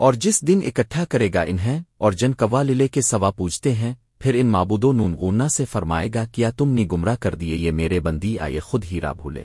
اور جس دن اکٹھا کرے گا انہیں اور جن قواللے کے سوا پوچھتے ہیں، پھر ان معبودوں نون سے فرمائے گا، کیا تم نے گمراہ کر دیے یہ میرے بندی آئے خود ہی را بھولے۔